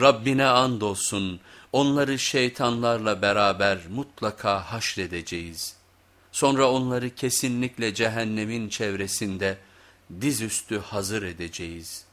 Rabbine andolsun onları şeytanlarla beraber mutlaka haşredeceğiz. Sonra onları kesinlikle cehennemin çevresinde dizüstü hazır edeceğiz.''